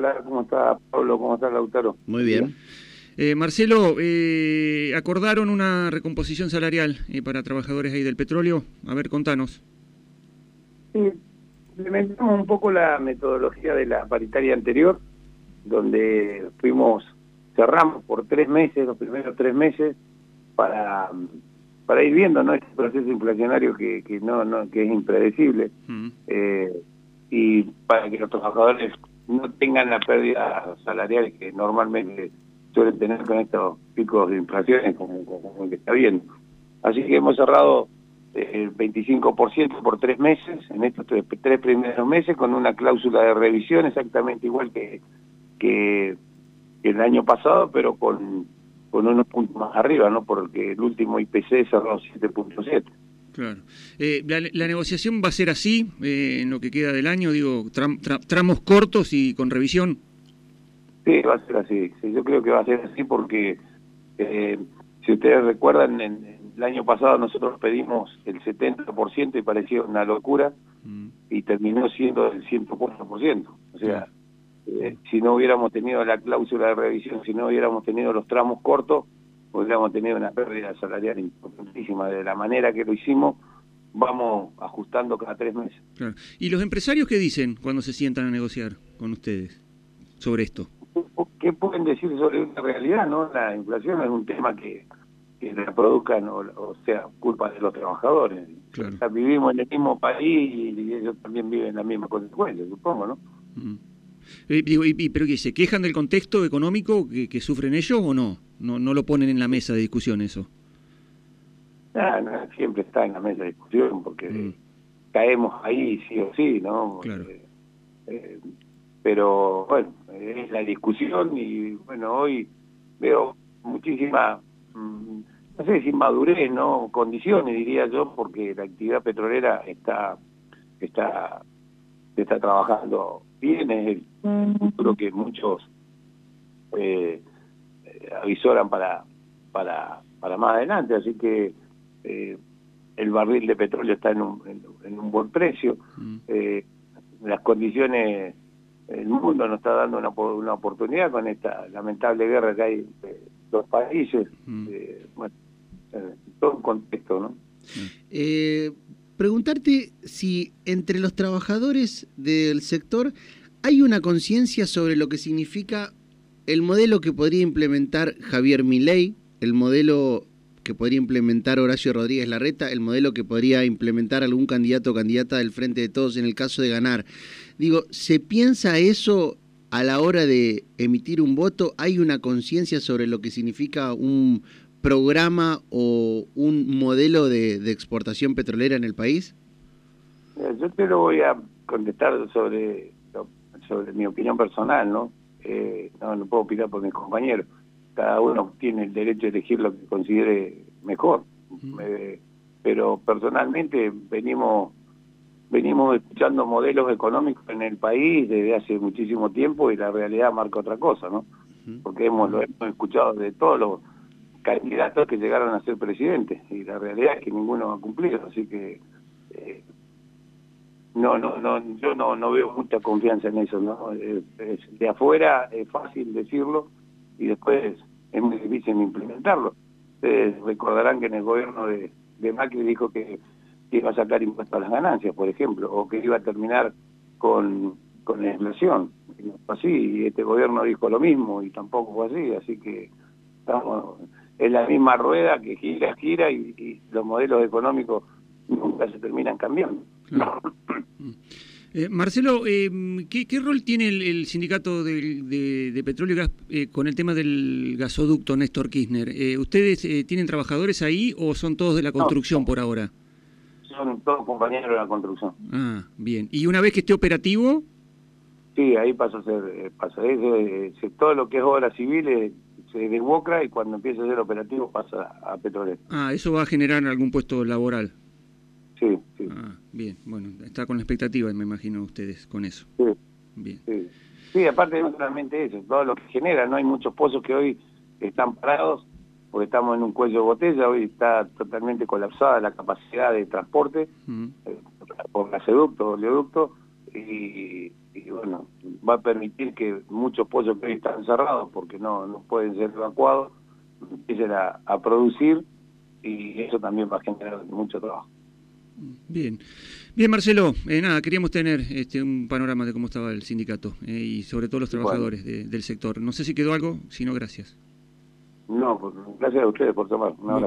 Hola, ¿cómo está Pablo? ¿Cómo está Lautaro? Muy bien. Eh, Marcelo, eh, acordaron una recomposición salarial eh, para trabajadores ahí del petróleo. A ver, contanos. Sí, implementamos un poco la metodología de la paritaria anterior, donde fuimos, cerramos por tres meses, los primeros tres meses, para, para ir viendo ¿no? este proceso inflacionario que, que no, no que es impredecible Mm. eh, y para que los trabajadores no tengan la pérdida salarial que normalmente suelen tener con estos picos de inflaciones como, como el que está viendo. Así que hemos cerrado eh, el 25% por tres meses, en estos tres, tres primeros meses, con una cláusula de revisión exactamente igual que, que, que el año pasado, pero con, con unos puntos más arriba, ¿no? Porque el último IPC cerró 7.7. Claro. Eh, la, la negociación va a ser así eh, en lo que queda del año, digo, tram- tra- tramos cortos y con revisión. Sí, va a ser así. Sí, yo creo que va a ser así porque, eh, si ustedes recuerdan, en, en el año pasado nosotros pedimos el 70% y parecía una locura Mm. y terminó siendo el 104%. O sea, eh, si no hubiéramos tenido la cláusula de revisión, si no hubiéramos tenido los tramos cortos, hubiéramos tenido una pérdida salarial importantísima. De la manera que lo hicimos, vamos ajustando cada tres meses. Claro. ¿Y los empresarios qué dicen cuando se sientan a negociar con ustedes sobre esto? ¿Qué pueden decir sobre una realidad? no La inflación es un tema que, que la produzcan, o, o sea, culpa de los trabajadores. Claro. O sea, vivimos en el mismo país y ellos también viven la misma consecuencia, supongo, ¿no? Mm. Eh, digo, y- ¿Pero qué? ¿Se quejan del contexto económico que, que sufren ellos o no? no? No lo ponen en la mesa de discusión eso. Ah, no, siempre está en la mesa de discusión porque Mm. caemos ahí sí o sí, ¿no? Claro. Eh, eh, pero bueno, es la discusión y bueno, hoy veo muchísima, mm, no sé si inmadurez, ¿no? Condiciones, diría yo, porque la actividad petrolera está, está, está trabajando bien, es el futuro que muchos eh, avisoran para, para, para más adelante, así que eh, el barril de petróleo está en un, en, en un buen precio, Mm. eh, las condiciones, el mundo nos está dando una, una oportunidad con esta lamentable guerra que hay entre los países, Mm. bueno, todo un contexto, ¿no? Eh, preguntarte si entre los trabajadores del sector hay una conciencia sobre lo que significa el modelo que podría implementar Javier Milei, el modelo que podría implementar Horacio Rodríguez Larreta, el modelo que podría implementar algún candidato o candidata del Frente de Todos en el caso de ganar. Digo, ¿se piensa eso a la hora de emitir un voto? ¿Hay una conciencia sobre lo que significa un programa o un modelo de, de exportación petrolera en el país? Eh, Yo te lo voy a contestar sobre, sobre mi opinión personal, ¿no? Eh, no, no puedo opinar por mis compañeros. Cada uno tiene el derecho de elegir lo que considere mejor. Eh, pero personalmente venimos venimos escuchando modelos económicos en el país desde hace muchísimo tiempo y la realidad marca otra cosa, ¿no? Porque hemos lo hemos escuchado de todos los candidatos que llegaron a ser presidentes y la realidad es que ninguno ha cumplido, así que eh, no, no, no, yo no, no veo mucha confianza en eso, ¿no? Es- de afuera es fácil decirlo y después es muy difícil implementarlo. Ustedes recordarán que en el gobierno de, de Macri dijo que, que iba a sacar impuestos a las ganancias, por ejemplo, o que iba a terminar con, con la inflación. Y no fue así, y este gobierno dijo lo mismo y tampoco fue así, así que estamos es la misma rueda que gira, gira y, y los modelos económicos nunca se terminan cambiando. Claro. Eh, Marcelo, eh, ¿qué, qué rol tiene el, el sindicato de, de petróleo y gas eh, con el tema del gasoducto Néstor Kirchner? Eh, ¿Ustedes eh, tienen trabajadores ahí o son todos de la construcción por ahora? Son todos compañeros de la construcción. Ah, bien. ¿Y una vez que esté operativo? Sí, ahí pasa a ser, pasa eso, eh, se- todo lo que es obra civil eh, se desboca y cuando empieza a ser operativo pasa a petróleo. Ah, eso va a generar algún puesto laboral. Sí, sí, Ah, bien. Bueno, está con la expectativa, me imagino, ustedes con eso. sí, Bien. sí. Sí, aparte no solamente eso, todo lo que genera, no hay muchos pozos que hoy están parados porque estamos en un cuello de botella, hoy está totalmente colapsada la capacidad de transporte Mm. eh, por gasoducto, oleoducto, y, y bueno, va a permitir que muchos pozos que hoy están cerrados porque no, no pueden ser evacuados, empiecen a, a producir y eso también va a generar mucho trabajo. Bien, bien Marcelo, eh, nada, queríamos tener este, un panorama de cómo estaba el sindicato eh, y sobre todo los trabajadores de, del sector. No sé si quedó algo, si no, gracias. No, pues, gracias a ustedes por tomar. Un abrazo.